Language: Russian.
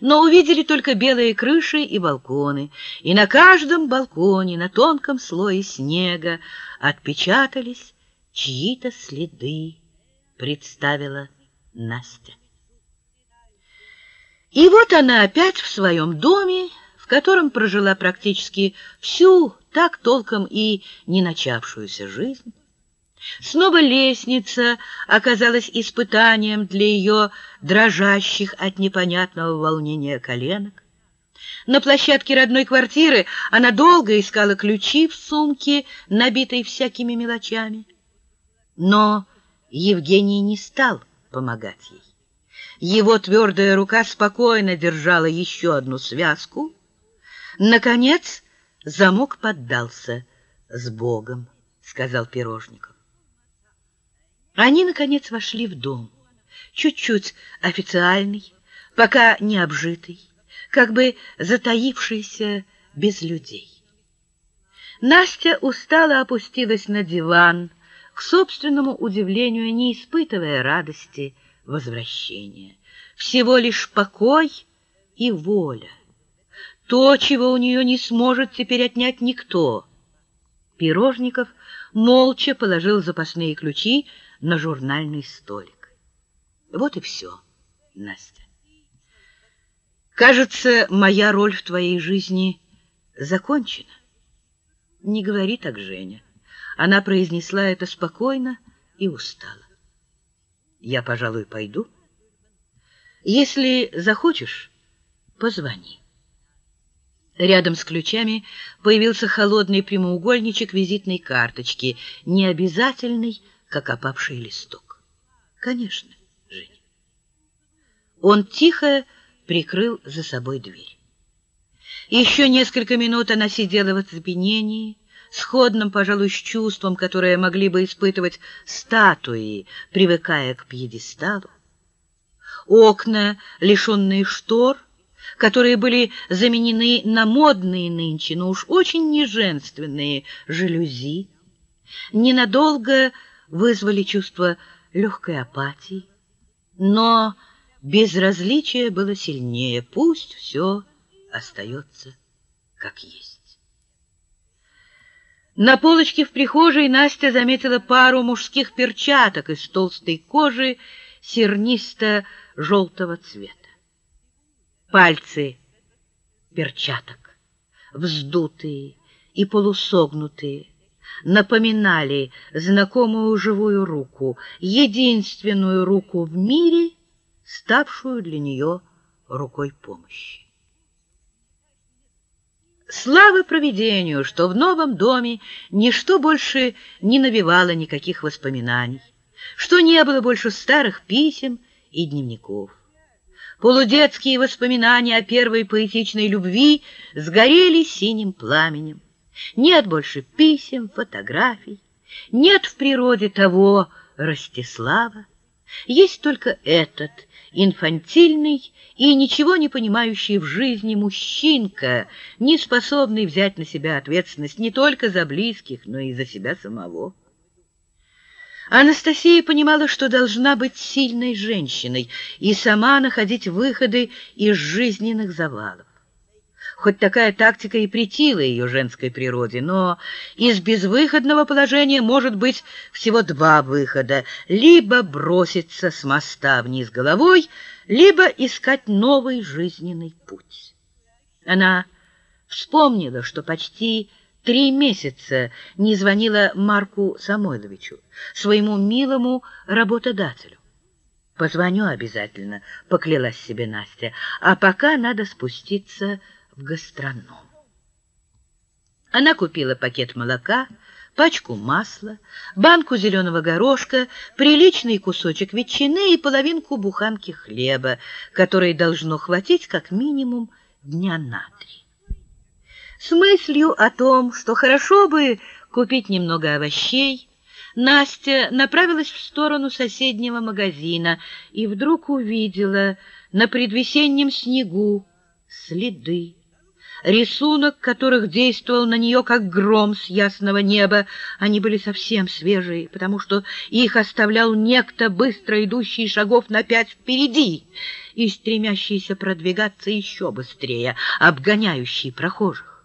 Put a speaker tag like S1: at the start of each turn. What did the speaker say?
S1: но увидели только белые крыши и балконы, и на каждом балконе, на тонком слое снега, отпечатались чьи-то следы, представила Настя. И вот она опять в своем доме, в котором прожила практически всю так толком и не начавшуюся жизнь. Снова лестница оказалась испытанием для ее дрожащих от непонятного волнения коленок. На площадке родной квартиры она долго искала ключи в сумке, набитой всякими мелочами. Но Евгений не стал помогать ей. Его твердая рука спокойно держала еще одну связку. Наконец замок поддался. «С Богом!» — сказал Пирожников. Они, наконец, вошли в дом, чуть-чуть официальный, пока не обжитый, как бы затаившийся без людей. Настя устало опустилась на диван, к собственному удивлению не испытывая радости возвращения. Всего лишь покой и воля. То, чего у нее не сможет теперь отнять никто. Пирожников молча положил запасные ключи на журнальный столик. Вот и все, Настя. Кажется, моя роль в твоей жизни закончена. Не говори так, Женя. Она произнесла это спокойно и устала. Я, пожалуй, пойду. Если захочешь, позвони. Рядом с ключами появился холодный прямоугольничек визитной карточки, необязательный, как опавший листок. Конечно, Женя. Он тихо прикрыл за собой дверь. Еще несколько минут она сидела в оцепенении, сходным, пожалуй, с чувством, которое могли бы испытывать статуи, привыкая к пьедесталу. Окна, лишенные штор, которые были заменены на модные нынче, но уж очень неженственные жалюзи, ненадолго вызвали чувство легкой апатии, но безразличие было сильнее. Пусть все остается как есть. На полочке в прихожей Настя заметила пару мужских перчаток из толстой кожи сернисто-желтого цвета. Пальцы перчаток, вздутые и полусогнутые, напоминали знакомую живую руку, единственную руку в мире, ставшую для нее рукой помощи. Слава провидению, что в новом доме ничто больше не навевало никаких воспоминаний, что не было больше старых писем и дневников. Полудетские воспоминания о первой поэтичной любви сгорели синим пламенем. Нет больше писем, фотографий, нет в природе того Ростислава. Есть только этот инфантильный и ничего не понимающий в жизни мужчинка, не способный взять на себя ответственность не только за близких, но и за себя самого. Анастасия понимала, что должна быть сильной женщиной и сама находить выходы из жизненных завалов. Хоть такая тактика и претила ее женской природе, но из безвыходного положения может быть всего два выхода. Либо броситься с моста вниз головой, либо искать новый жизненный путь. Она вспомнила, что почти три месяца не звонила Марку Самойловичу, своему милому работодателю. «Позвоню обязательно», — поклялась себе Настя, «а пока надо спуститься гастроном. Она купила пакет молока, пачку масла, банку зеленого горошка, приличный кусочек ветчины и половинку буханки хлеба, которой должно хватить как минимум дня на три. С мыслью о том, что хорошо бы купить немного овощей, Настя направилась в сторону соседнего магазина и вдруг увидела на предвесеннем снегу следы рисунок которых действовал на нее как гром с ясного неба. Они были совсем свежие, потому что их оставлял некто, быстро идущий шагов на пять впереди и стремящийся продвигаться еще быстрее, обгоняющий прохожих.